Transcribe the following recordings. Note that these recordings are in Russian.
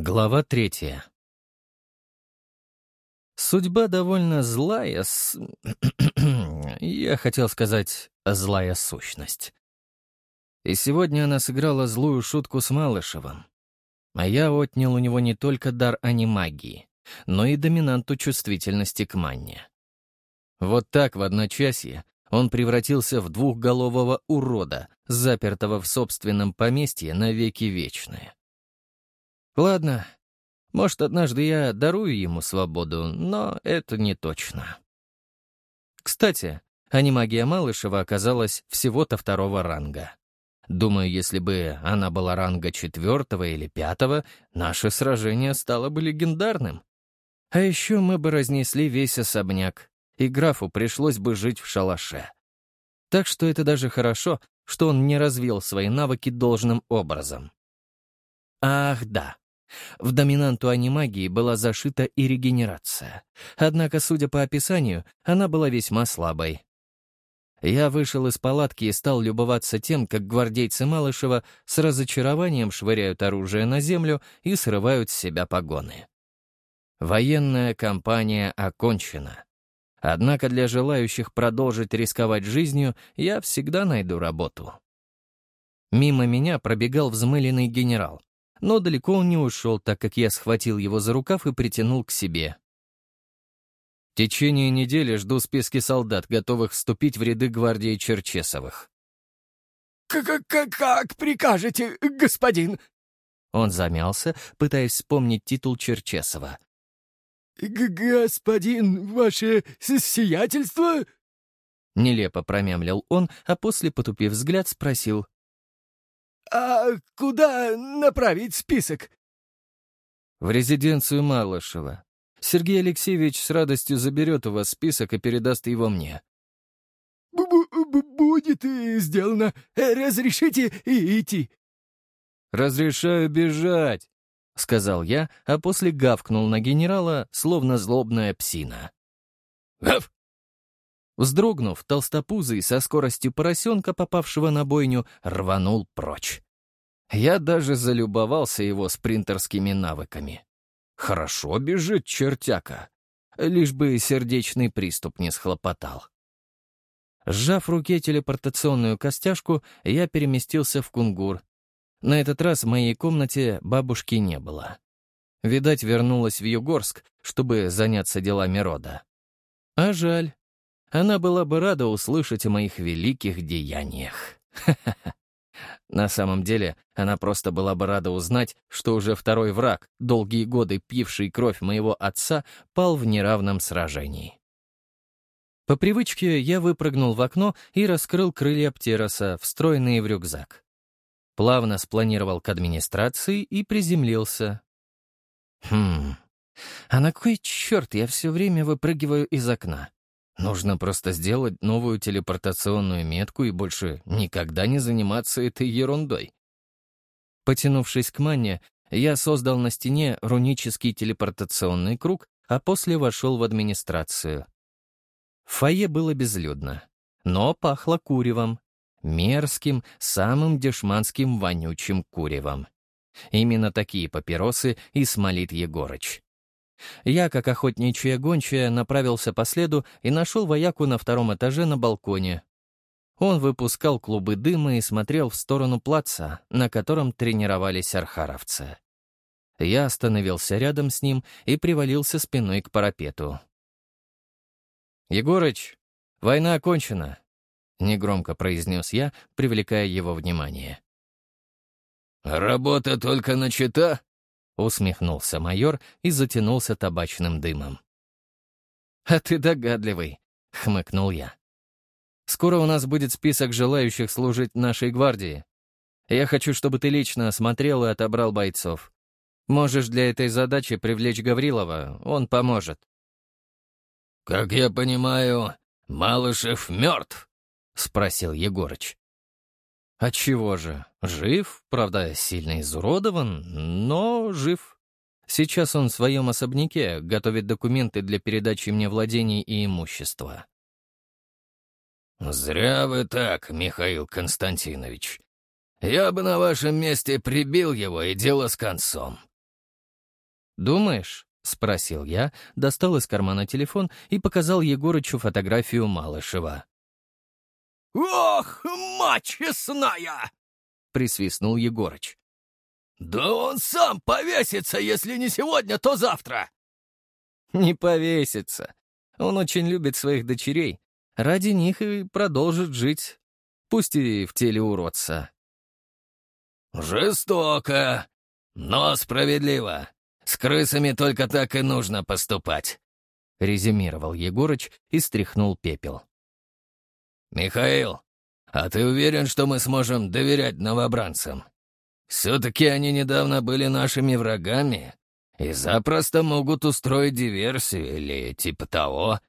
Глава третья. Судьба довольно злая с... Я хотел сказать «злая сущность». И сегодня она сыграла злую шутку с Малышевым. А я отнял у него не только дар анимагии, но и доминанту чувствительности к манне. Вот так в одночасье он превратился в двухголового урода, запертого в собственном поместье навеки вечные. Ладно, может, однажды я дарую ему свободу, но это не точно. Кстати, анимагия Малышева оказалась всего-то второго ранга. Думаю, если бы она была ранга четвертого или пятого, наше сражение стало бы легендарным. А еще мы бы разнесли весь особняк, и графу пришлось бы жить в шалаше. Так что это даже хорошо, что он не развил свои навыки должным образом. Ах, да. В доминанту анимагии была зашита и регенерация. Однако, судя по описанию, она была весьма слабой. Я вышел из палатки и стал любоваться тем, как гвардейцы Малышева с разочарованием швыряют оружие на землю и срывают с себя погоны. Военная кампания окончена. Однако для желающих продолжить рисковать жизнью я всегда найду работу. Мимо меня пробегал взмыленный генерал но далеко он не ушел, так как я схватил его за рукав и притянул к себе. В течение недели жду списки солдат, готовых вступить в ряды гвардии Черчесовых. «Как, как, как прикажете, господин?» Он замялся, пытаясь вспомнить титул Черчесова. «Господин, ваше сиятельство?» Нелепо промямлил он, а после, потупив взгляд, спросил. «А куда направить список?» «В резиденцию Малышева. Сергей Алексеевич с радостью заберет у вас список и передаст его мне». Б -б «Будет сделано. Разрешите идти?» «Разрешаю бежать», — сказал я, а после гавкнул на генерала, словно злобная псина. «Гав!» Вздрогнув, толстопузый со скоростью поросенка, попавшего на бойню, рванул прочь. Я даже залюбовался его спринтерскими навыками. Хорошо бежит чертяка, лишь бы сердечный приступ не схлопотал. Сжав в руке телепортационную костяшку, я переместился в кунгур. На этот раз в моей комнате бабушки не было. Видать, вернулась в Югорск, чтобы заняться делами рода. А жаль, она была бы рада услышать о моих великих деяниях. На самом деле, она просто была бы рада узнать, что уже второй враг, долгие годы пивший кровь моего отца, пал в неравном сражении. По привычке я выпрыгнул в окно и раскрыл крылья Птероса, встроенные в рюкзак. Плавно спланировал к администрации и приземлился. Хм, а на кой черт я все время выпрыгиваю из окна? Нужно просто сделать новую телепортационную метку и больше никогда не заниматься этой ерундой. Потянувшись к манне, я создал на стене рунический телепортационный круг, а после вошел в администрацию. В фойе было безлюдно, но пахло куревом. Мерзким, самым дешманским вонючим куревом. Именно такие папиросы и смолит Егорыч. Я, как охотничья гончая, направился по следу и нашел вояку на втором этаже на балконе. Он выпускал клубы дыма и смотрел в сторону плаца, на котором тренировались архаровцы. Я остановился рядом с ним и привалился спиной к парапету. «Егорыч, война окончена», — негромко произнес я, привлекая его внимание. «Работа только начата?» Усмехнулся майор и затянулся табачным дымом. «А ты догадливый», — хмыкнул я. «Скоро у нас будет список желающих служить нашей гвардии. Я хочу, чтобы ты лично осмотрел и отобрал бойцов. Можешь для этой задачи привлечь Гаврилова, он поможет». «Как я понимаю, Малышев мертв?» — спросил Егорыч. Отчего же? Жив, правда, сильно изуродован, но жив. Сейчас он в своем особняке готовит документы для передачи мне владений и имущества. «Зря вы так, Михаил Константинович. Я бы на вашем месте прибил его, и дело с концом. «Думаешь?» — спросил я, достал из кармана телефон и показал Егорычу фотографию Малышева. «Ох, мать честная!» — присвистнул Егорыч. «Да он сам повесится, если не сегодня, то завтра!» «Не повесится. Он очень любит своих дочерей. Ради них и продолжит жить. Пусть и в теле уродца». «Жестоко, но справедливо. С крысами только так и нужно поступать», — резюмировал Егорыч и стряхнул пепел. «Михаил, а ты уверен, что мы сможем доверять новобранцам? Все-таки они недавно были нашими врагами и запросто могут устроить диверсию или типа того».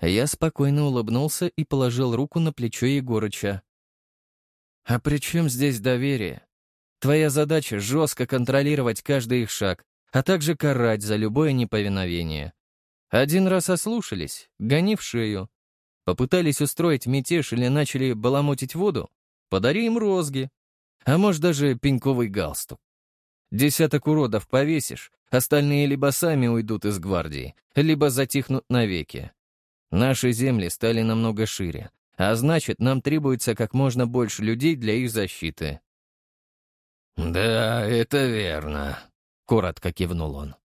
Я спокойно улыбнулся и положил руку на плечо Егорыча. «А при чем здесь доверие? Твоя задача — жестко контролировать каждый их шаг, а также карать за любое неповиновение. Один раз ослушались, гони в шею. Попытались устроить мятеж или начали баламутить воду? Подари им розги. А может, даже пеньковый галстук. Десяток уродов повесишь, остальные либо сами уйдут из гвардии, либо затихнут навеки. Наши земли стали намного шире, а значит, нам требуется как можно больше людей для их защиты. «Да, это верно», — коротко кивнул он.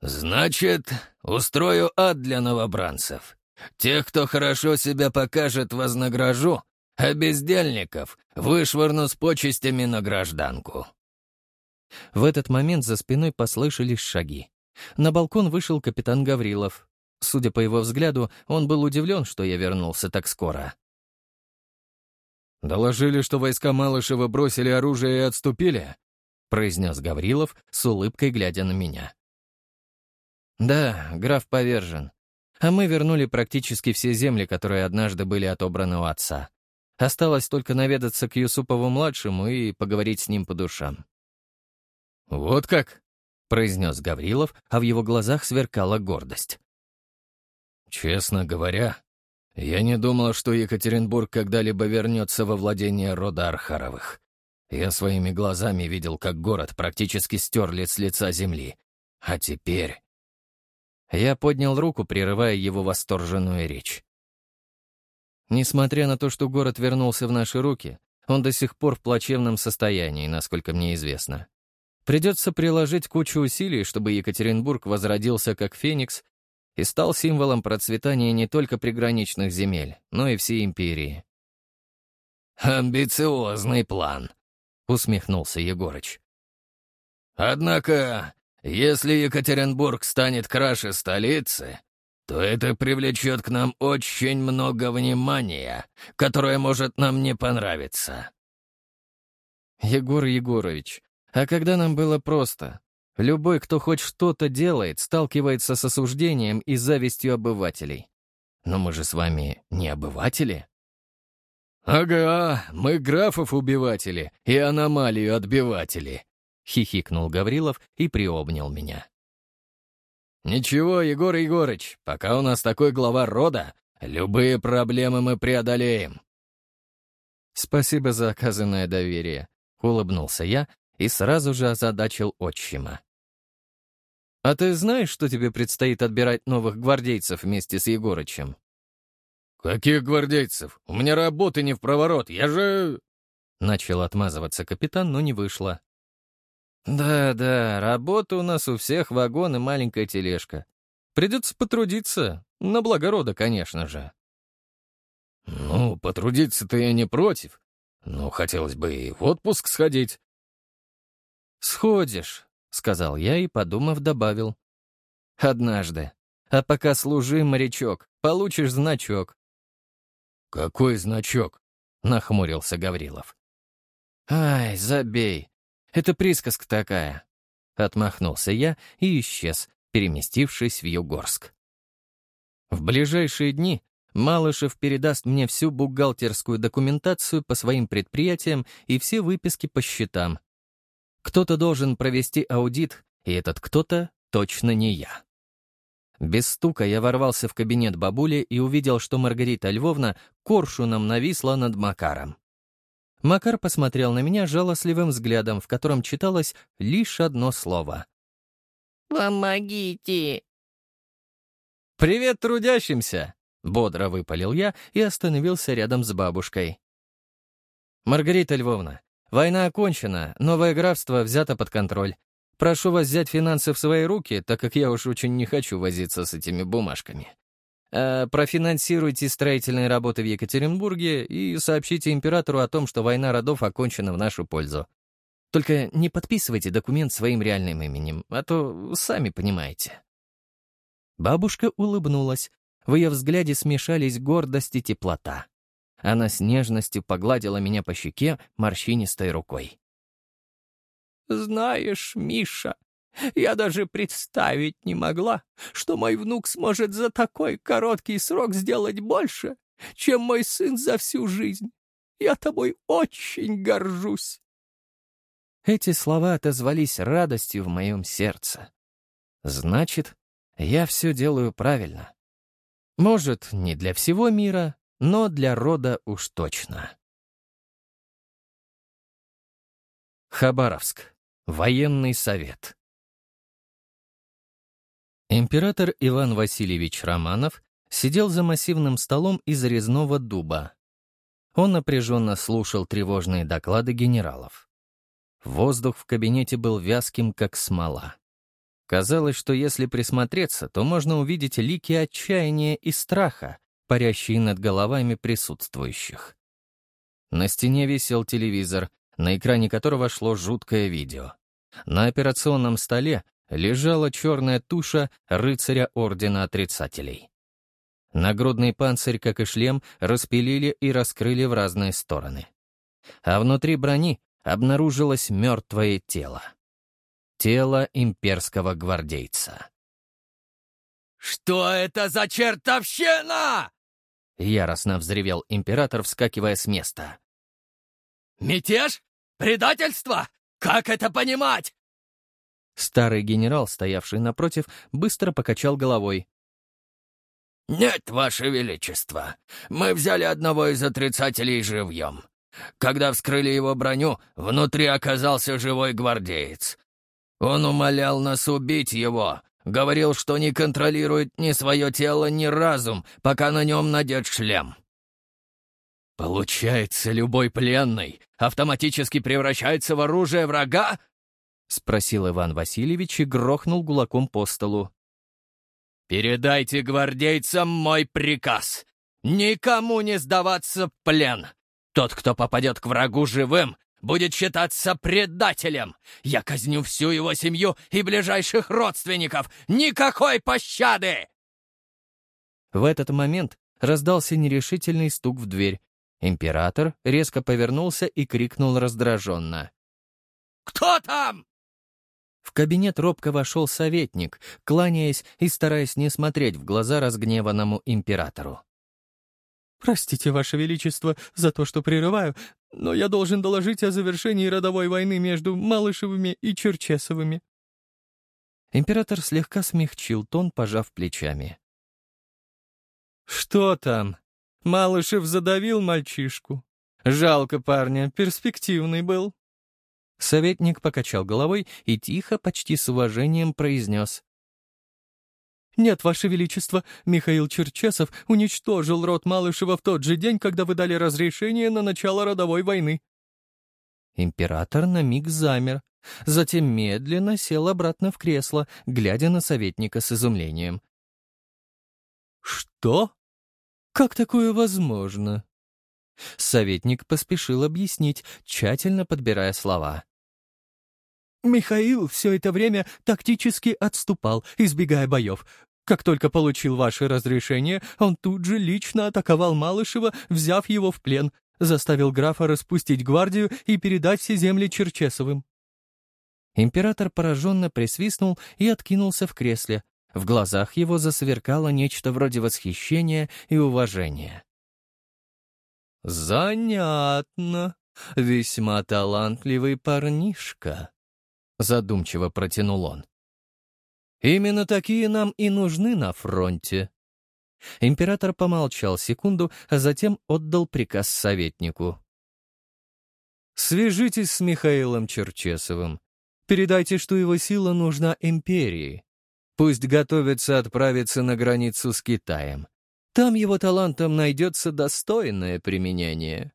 «Значит, устрою ад для новобранцев. Тех, кто хорошо себя покажет, вознагражу, а бездельников вышвырну с почестями на гражданку». В этот момент за спиной послышались шаги. На балкон вышел капитан Гаврилов. Судя по его взгляду, он был удивлен, что я вернулся так скоро. «Доложили, что войска Малышева бросили оружие и отступили?» — произнес Гаврилов с улыбкой, глядя на меня. «Да, граф повержен. А мы вернули практически все земли, которые однажды были отобраны у отца. Осталось только наведаться к Юсупову-младшему и поговорить с ним по душам. «Вот как?» — произнес Гаврилов, а в его глазах сверкала гордость. «Честно говоря, я не думал, что Екатеринбург когда-либо вернется во владение рода Архаровых. Я своими глазами видел, как город практически стерли с лица земли. А теперь...» Я поднял руку, прерывая его восторженную речь. Несмотря на то, что город вернулся в наши руки, он до сих пор в плачевном состоянии, насколько мне известно. Придется приложить кучу усилий, чтобы Екатеринбург возродился как Феникс и стал символом процветания не только приграничных земель, но и всей империи. «Амбициозный план», — усмехнулся Егорыч. «Однако, если Екатеринбург станет краше столицы, то это привлечет к нам очень много внимания, которое может нам не понравиться». «Егор Егорович, а когда нам было просто? Любой, кто хоть что-то делает, сталкивается с осуждением и завистью обывателей. Но мы же с вами не обыватели. «Ага, мы графов-убиватели и аномалию-отбиватели», — хихикнул Гаврилов и приобнял меня. «Ничего, Егор Егорыч, пока у нас такой глава рода, любые проблемы мы преодолеем». «Спасибо за оказанное доверие», — улыбнулся я и сразу же озадачил отчима. «А ты знаешь, что тебе предстоит отбирать новых гвардейцев вместе с Егорычем?» «Каких гвардейцев? У меня работы не в проворот, я же...» Начал отмазываться капитан, но не вышло. «Да-да, работа у нас у всех, вагон и маленькая тележка. Придется потрудиться, на благо конечно же». «Ну, потрудиться-то я не против, но хотелось бы и в отпуск сходить». «Сходишь», — сказал я и, подумав, добавил. «Однажды. А пока служи, морячок, получишь значок». «Какой значок?» — нахмурился Гаврилов. «Ай, забей. Это присказка такая». Отмахнулся я и исчез, переместившись в Югорск. В ближайшие дни Малышев передаст мне всю бухгалтерскую документацию по своим предприятиям и все выписки по счетам, кто-то должен провести аудит, и этот кто-то точно не я. Без стука я ворвался в кабинет бабули и увидел, что Маргарита Львовна коршуном нависла над Макаром. Макар посмотрел на меня жалостливым взглядом, в котором читалось лишь одно слово. Помогите!» «Привет трудящимся!» — бодро выпалил я и остановился рядом с бабушкой. «Маргарита Львовна, война окончена, новое графство взято под контроль. Прошу вас взять финансы в свои руки, так как я уж очень не хочу возиться с этими бумажками. А профинансируйте строительные работы в Екатеринбурге и сообщите императору о том, что война родов окончена в нашу пользу. Только не подписывайте документ своим реальным именем, а то сами понимаете». Бабушка улыбнулась. В ее взгляде смешались гордость и теплота. Она с нежностью погладила меня по щеке морщинистой рукой. «Знаешь, Миша, я даже представить не могла, что мой внук сможет за такой короткий срок сделать больше, чем мой сын за всю жизнь. Я тобой очень горжусь». Эти слова отозвались радостью в моем сердце. Значит, я все делаю правильно. Может, не для всего мира, но для рода уж точно. Хабаровск. Военный совет. Император Иван Васильевич Романов сидел за массивным столом из резного дуба. Он напряженно слушал тревожные доклады генералов. Воздух в кабинете был вязким, как смола. Казалось, что если присмотреться, то можно увидеть лики отчаяния и страха, парящие над головами присутствующих. На стене висел телевизор, на экране которого шло жуткое видео. На операционном столе лежала черная туша рыцаря Ордена Отрицателей. Нагрудный панцирь, как и шлем, распилили и раскрыли в разные стороны. А внутри брони обнаружилось мертвое тело. Тело имперского гвардейца. «Что это за чертовщина?» Яростно взревел император, вскакивая с места. «Мятеж? Предательство? Как это понимать?» Старый генерал, стоявший напротив, быстро покачал головой. «Нет, Ваше Величество, мы взяли одного из отрицателей живьем. Когда вскрыли его броню, внутри оказался живой гвардеец. Он умолял нас убить его, говорил, что не контролирует ни свое тело, ни разум, пока на нем надет шлем. «Получается, любой пленный автоматически превращается в оружие врага?» — спросил Иван Васильевич и грохнул гулаком по столу. «Передайте гвардейцам мой приказ. Никому не сдаваться в плен. Тот, кто попадет к врагу живым, будет считаться предателем. Я казню всю его семью и ближайших родственников. Никакой пощады!» В этот момент раздался нерешительный стук в дверь. Император резко повернулся и крикнул раздраженно. «Кто там?» В кабинет робко вошел советник, кланяясь и стараясь не смотреть в глаза разгневанному императору. «Простите, Ваше Величество, за то, что прерываю, но я должен доложить о завершении родовой войны между Малышевыми и Черчесовыми». Император слегка смягчил тон, пожав плечами. «Что там? Малышев задавил мальчишку. Жалко парня, перспективный был». Советник покачал головой и тихо, почти с уважением произнес. «Нет, Ваше Величество, Михаил Черчесов уничтожил род Малышева в тот же день, когда вы дали разрешение на начало родовой войны». Император на миг замер, затем медленно сел обратно в кресло, глядя на советника с изумлением. «Что? Как такое возможно?» Советник поспешил объяснить, тщательно подбирая слова. «Михаил все это время тактически отступал, избегая боев. Как только получил ваше разрешение, он тут же лично атаковал Малышева, взяв его в плен, заставил графа распустить гвардию и передать все земли Черчесовым». Император пораженно присвистнул и откинулся в кресле. В глазах его засверкало нечто вроде восхищения и уважения. «Занятно. Весьма талантливый парнишка», — задумчиво протянул он. «Именно такие нам и нужны на фронте». Император помолчал секунду, а затем отдал приказ советнику. «Свяжитесь с Михаилом Черчесовым. Передайте, что его сила нужна империи. Пусть готовится отправиться на границу с Китаем. Там его талантам найдется достойное применение.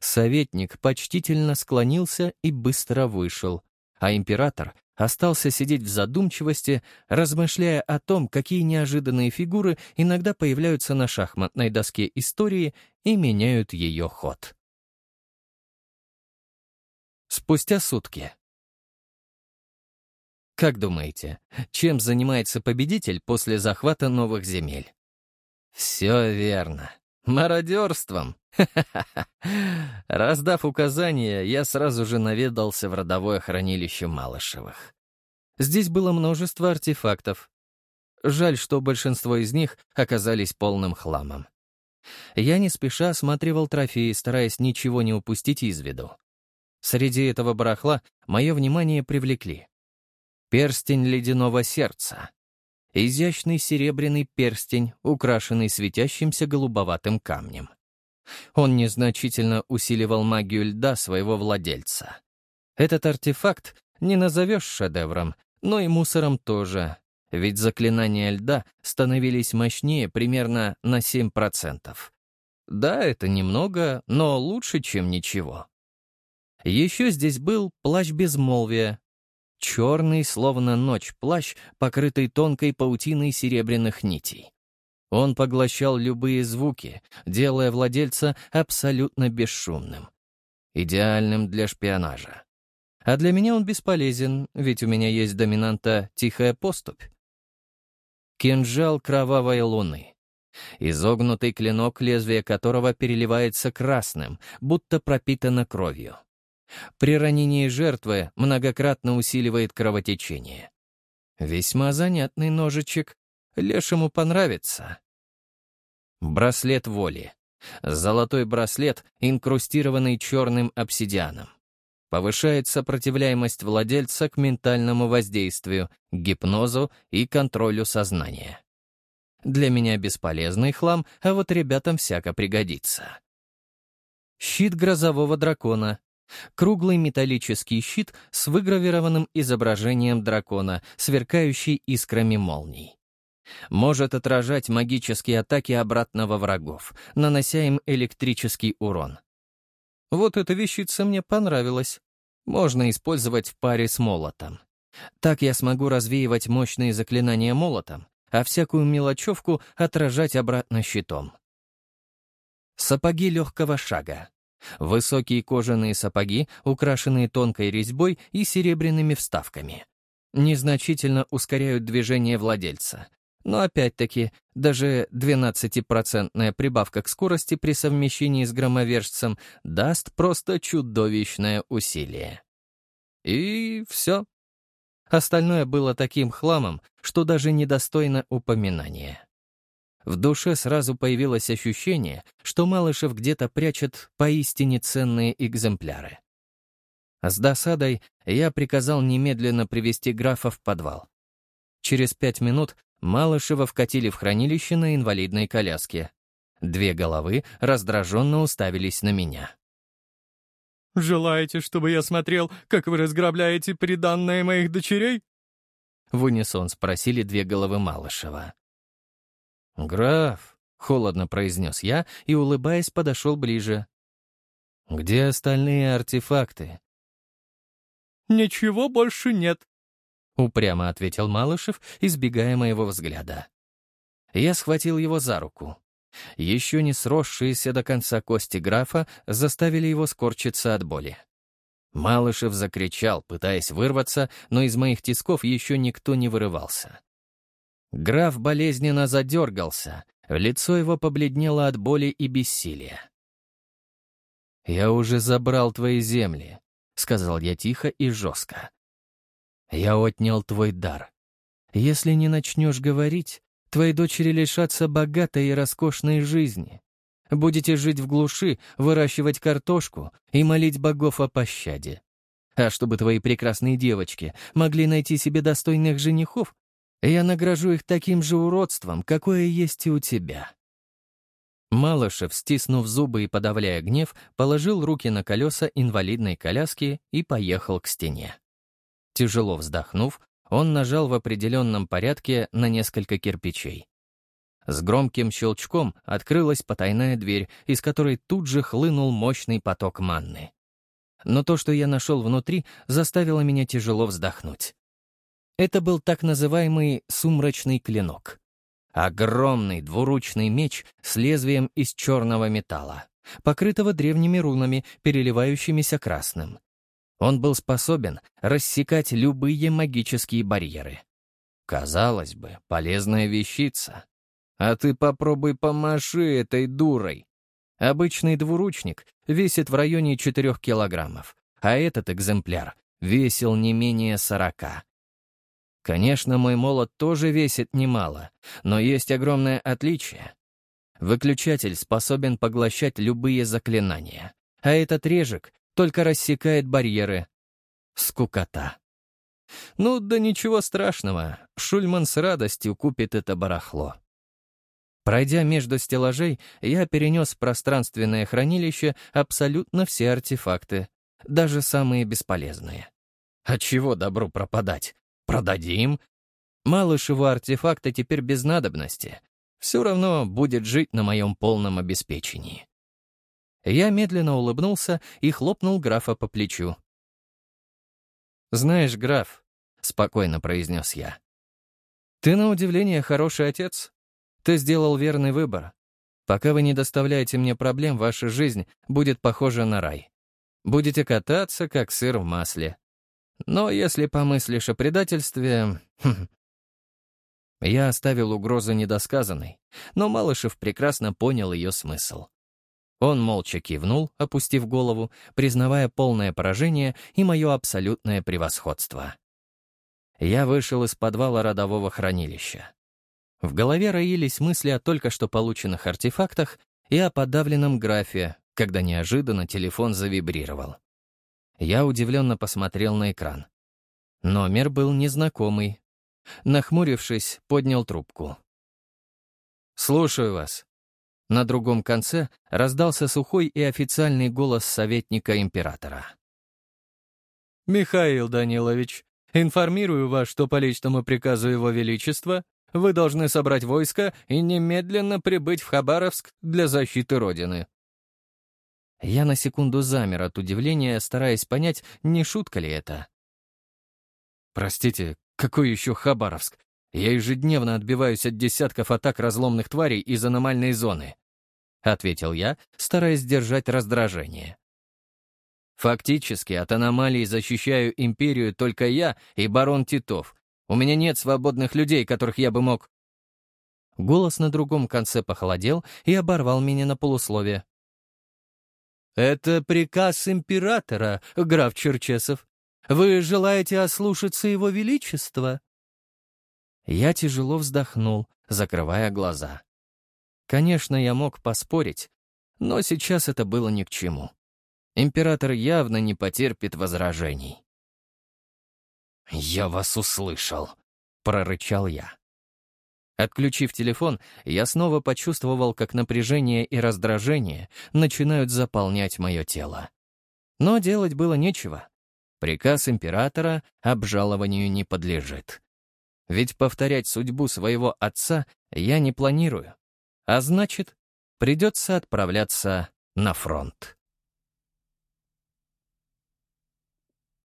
Советник почтительно склонился и быстро вышел, а император остался сидеть в задумчивости, размышляя о том, какие неожиданные фигуры иногда появляются на шахматной доске истории и меняют ее ход. Спустя сутки. Как думаете, чем занимается победитель после захвата новых земель? Все верно. Мародерством. Раздав указания, я сразу же наведался в родовое хранилище Малышевых. Здесь было множество артефактов. Жаль, что большинство из них оказались полным хламом. Я не спеша осматривал трофеи, стараясь ничего не упустить из виду. Среди этого барахла мое внимание привлекли. Перстень ледяного сердца. Изящный серебряный перстень, украшенный светящимся голубоватым камнем. Он незначительно усиливал магию льда своего владельца. Этот артефакт не назовешь шедевром, но и мусором тоже, ведь заклинания льда становились мощнее примерно на 7%. Да, это немного, но лучше, чем ничего. Еще здесь был плащ безмолвия. Черный, словно ночь, плащ, покрытый тонкой паутиной серебряных нитей. Он поглощал любые звуки, делая владельца абсолютно бесшумным. Идеальным для шпионажа. А для меня он бесполезен, ведь у меня есть доминанта «тихая поступь». Кинжал кровавой луны. Изогнутый клинок, лезвие которого переливается красным, будто пропитано кровью. При ранении жертвы многократно усиливает кровотечение. Весьма занятный ножичек, Лешему понравится. Браслет воли. Золотой браслет, инкрустированный черным обсидианом. Повышает сопротивляемость владельца к ментальному воздействию, гипнозу и контролю сознания. Для меня бесполезный хлам, а вот ребятам всяко пригодится. Щит грозового дракона. Круглый металлический щит с выгравированным изображением дракона, сверкающий искрами молний. Может отражать магические атаки обратного врагов, нанося им электрический урон. Вот эта вещица мне понравилась. Можно использовать в паре с молотом. Так я смогу развеивать мощные заклинания молотом, а всякую мелочевку отражать обратно щитом. Сапоги легкого шага. Высокие кожаные сапоги, украшенные тонкой резьбой и серебряными вставками. Незначительно ускоряют движение владельца, но опять-таки, даже 12% прибавка к скорости при совмещении с громовержцем даст просто чудовищное усилие. И все. Остальное было таким хламом, что даже недостойно упоминания. В душе сразу появилось ощущение, что Малышев где-то прячет поистине ценные экземпляры. С досадой я приказал немедленно привести графа в подвал. Через пять минут Малышева вкатили в хранилище на инвалидной коляске. Две головы раздраженно уставились на меня. «Желаете, чтобы я смотрел, как вы разграбляете приданное моих дочерей?» В унисон спросили две головы Малышева. «Граф», — холодно произнес я и, улыбаясь, подошел ближе. «Где остальные артефакты?» «Ничего больше нет», — упрямо ответил Малышев, избегая моего взгляда. Я схватил его за руку. Еще не сросшиеся до конца кости графа заставили его скорчиться от боли. Малышев закричал, пытаясь вырваться, но из моих тисков еще никто не вырывался. Граф болезненно задергался, лицо его побледнело от боли и бессилия. «Я уже забрал твои земли», — сказал я тихо и жестко. Я отнял твой дар. Если не начнешь говорить, твои дочери лишатся богатой и роскошной жизни. Будете жить в глуши, выращивать картошку и молить богов о пощаде. А чтобы твои прекрасные девочки могли найти себе достойных женихов, я награжу их таким же уродством, какое есть и у тебя». Малышев, стиснув зубы и подавляя гнев, положил руки на колеса инвалидной коляски и поехал к стене. Тяжело вздохнув, он нажал в определенном порядке на несколько кирпичей. С громким щелчком открылась потайная дверь, из которой тут же хлынул мощный поток манны. Но то, что я нашел внутри, заставило меня тяжело вздохнуть. Это был так называемый «сумрачный клинок». Огромный двуручный меч с лезвием из черного металла, покрытого древними рунами, переливающимися красным. Он был способен рассекать любые магические барьеры. Казалось бы, полезная вещица. А ты попробуй помаши этой дурой. Обычный двуручник весит в районе 4 килограммов, а этот экземпляр весил не менее 40. Конечно, мой молот тоже весит немало, но есть огромное отличие. Выключатель способен поглощать любые заклинания, а этот режек только рассекает барьеры. Скукота. Ну, да ничего страшного, Шульман с радостью купит это барахло. Пройдя между стеллажей, я перенес в пространственное хранилище абсолютно все артефакты, даже самые бесполезные. А чего добру пропадать? Продадим? Малышеву артефакты теперь без надобности. Все равно будет жить на моем полном обеспечении. Я медленно улыбнулся и хлопнул графа по плечу. «Знаешь, граф», — спокойно произнес я, — «ты на удивление хороший отец. Ты сделал верный выбор. Пока вы не доставляете мне проблем, ваша жизнь будет похожа на рай. Будете кататься, как сыр в масле. Но если помыслишь о предательстве... Я оставил угрозу недосказанной, но Малышев прекрасно понял ее смысл. Он молча кивнул, опустив голову, признавая полное поражение и мое абсолютное превосходство. Я вышел из подвала родового хранилища. В голове роились мысли о только что полученных артефактах и о подавленном графе, когда неожиданно телефон завибрировал. Я удивленно посмотрел на экран. Номер был незнакомый. Нахмурившись, поднял трубку. «Слушаю вас», на другом конце раздался сухой и официальный голос советника императора. «Михаил Данилович, информирую вас, что по личному приказу Его Величества вы должны собрать войско и немедленно прибыть в Хабаровск для защиты Родины». Я на секунду замер от удивления, стараясь понять, не шутка ли это. «Простите, какой еще Хабаровск? Я ежедневно отбиваюсь от десятков атак разломных тварей из аномальной зоны», — ответил я, стараясь сдержать раздражение. «Фактически от аномалий защищаю империю только я и барон Титов. У меня нет свободных людей, которых я бы мог...» Голос на другом конце похолодел и оборвал меня на полусловие. «Это приказ императора, граф Черчесов. Вы желаете ослушаться его величества?» Я тяжело вздохнул, закрывая глаза. Конечно, я мог поспорить, но сейчас это было ни к чему. Император явно не потерпит возражений. «Я вас услышал», — прорычал я. Отключив телефон, я снова почувствовал, как напряжение и раздражение начинают заполнять мое тело. Но делать было нечего. Приказ императора обжалованию не подлежит. Ведь повторять судьбу своего отца я не планирую. А значит, придется отправляться на фронт.